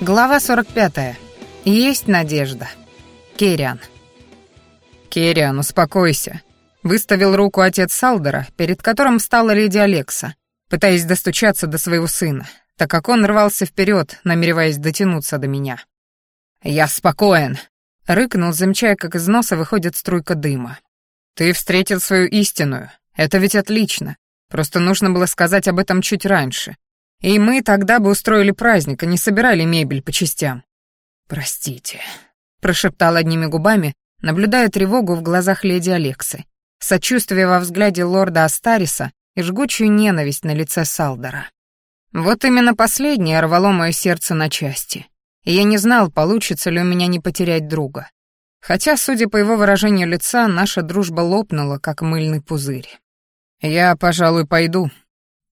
Глава 45. Есть надежда. Кериан. «Кериан, успокойся», — выставил руку отец Салдера, перед которым встала леди Алекса, пытаясь достучаться до своего сына, так как он рвался вперед, намереваясь дотянуться до меня. «Я спокоен», — рыкнул, замечая, как из носа выходит струйка дыма. «Ты встретил свою истинную. Это ведь отлично. Просто нужно было сказать об этом чуть раньше. И мы тогда бы устроили праздник, а не собирали мебель по частям. «Простите», — прошептал одними губами, наблюдая тревогу в глазах леди Алексы, сочувствие во взгляде лорда Астариса и жгучую ненависть на лице Салдора. Вот именно последнее рвало мое сердце на части, и я не знал, получится ли у меня не потерять друга. Хотя, судя по его выражению лица, наша дружба лопнула, как мыльный пузырь. «Я, пожалуй, пойду»,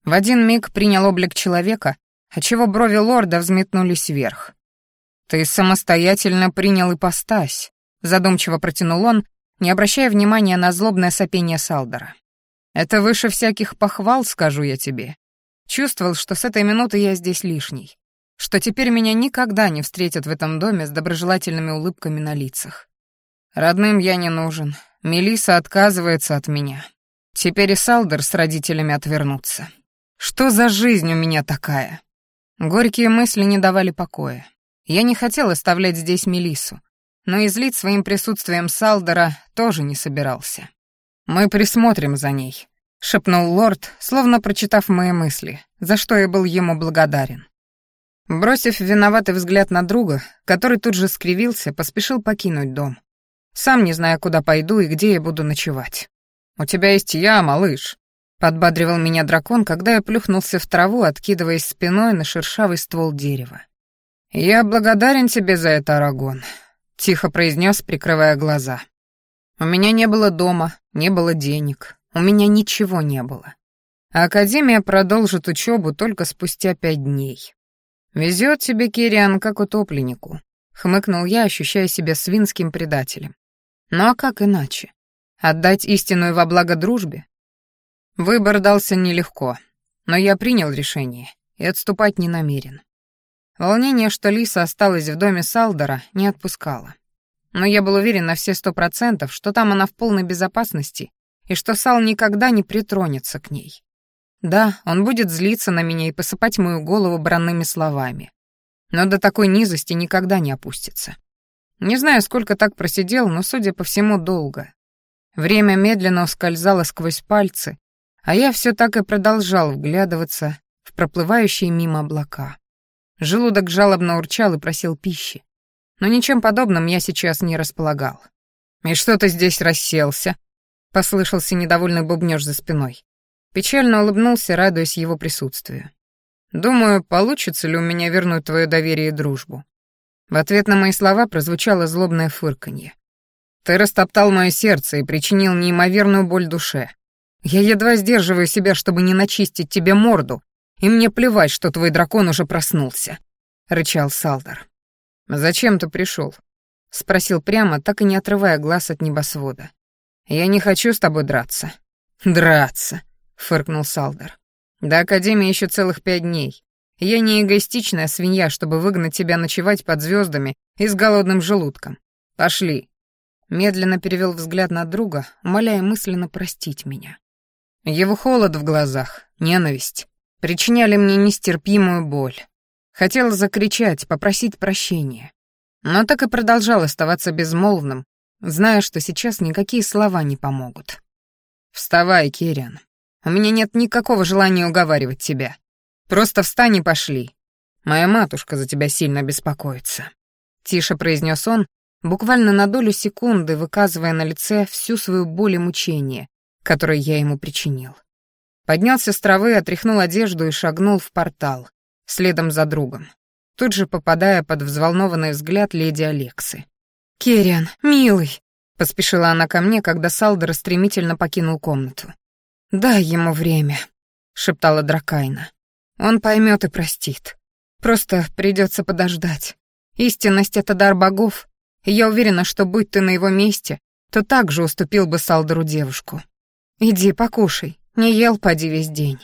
в один миг принял облик человека, отчего брови лорда взметнулись вверх. «Ты самостоятельно принял ипостась», — задумчиво протянул он, не обращая внимания на злобное сопение Салдера. «Это выше всяких похвал, скажу я тебе. Чувствовал, что с этой минуты я здесь лишний, что теперь меня никогда не встретят в этом доме с доброжелательными улыбками на лицах. Родным я не нужен, Мелиса отказывается от меня. Теперь и Салдер с родителями отвернутся». Что за жизнь у меня такая? Горькие мысли не давали покоя. Я не хотел оставлять здесь Мелису, но излить своим присутствием Салдера тоже не собирался. «Мы присмотрим за ней», — шепнул лорд, словно прочитав мои мысли, за что я был ему благодарен. Бросив виноватый взгляд на друга, который тут же скривился, поспешил покинуть дом. Сам не знаю, куда пойду и где я буду ночевать. «У тебя есть я, малыш», Подбадривал меня дракон, когда я плюхнулся в траву, откидываясь спиной на шершавый ствол дерева. «Я благодарен тебе за это, Арагон», — тихо произнес, прикрывая глаза. «У меня не было дома, не было денег, у меня ничего не было. А Академия продолжит учебу только спустя пять дней. Везет тебе, Кириан, как утопленнику», — хмыкнул я, ощущая себя свинским предателем. «Ну а как иначе? Отдать истинную во благо дружбе? Выбор дался нелегко, но я принял решение и отступать не намерен. Волнение, что Лиса осталась в доме Салдера, не отпускало. Но я был уверен на все сто процентов, что там она в полной безопасности и что Сал никогда не притронется к ней. Да, он будет злиться на меня и посыпать мою голову бранными словами. Но до такой низости никогда не опустится. Не знаю, сколько так просидел, но, судя по всему, долго. Время медленно ускользало сквозь пальцы, а я все так и продолжал вглядываться в проплывающие мимо облака. Желудок жалобно урчал и просил пищи. Но ничем подобным я сейчас не располагал. «И что ты здесь расселся?» — послышался недовольный бубнёж за спиной. Печально улыбнулся, радуясь его присутствию. «Думаю, получится ли у меня вернуть твое доверие и дружбу?» В ответ на мои слова прозвучало злобное фырканье. «Ты растоптал мое сердце и причинил неимоверную боль душе. Я едва сдерживаю себя, чтобы не начистить тебе морду, и мне плевать, что твой дракон уже проснулся», — рычал Салдар. «Зачем ты пришел? спросил прямо, так и не отрывая глаз от небосвода. «Я не хочу с тобой драться». «Драться», — фыркнул Салдар. «До Академии еще целых пять дней. Я не эгоистичная свинья, чтобы выгнать тебя ночевать под звездами и с голодным желудком. Пошли». Медленно перевел взгляд на друга, умоляя мысленно простить меня. Его холод в глазах, ненависть причиняли мне нестерпимую боль. Хотела закричать, попросить прощения. Но так и продолжал оставаться безмолвным, зная, что сейчас никакие слова не помогут. «Вставай, Кириан. У меня нет никакого желания уговаривать тебя. Просто встань и пошли. Моя матушка за тебя сильно беспокоится», — тише произнес он, буквально на долю секунды выказывая на лице всю свою боль и мучение, который я ему причинил. Поднялся с травы, отряхнул одежду и шагнул в портал, следом за другом, тут же попадая под взволнованный взгляд леди Алексы. «Керриан, милый!» — поспешила она ко мне, когда Салдер стремительно покинул комнату. «Дай ему время», — шептала Дракайна. «Он поймет и простит. Просто придется подождать. Истинность — это дар богов, и я уверена, что будь ты на его месте, то также уступил бы Салдеру девушку. «Иди покушай, не ел поди весь день».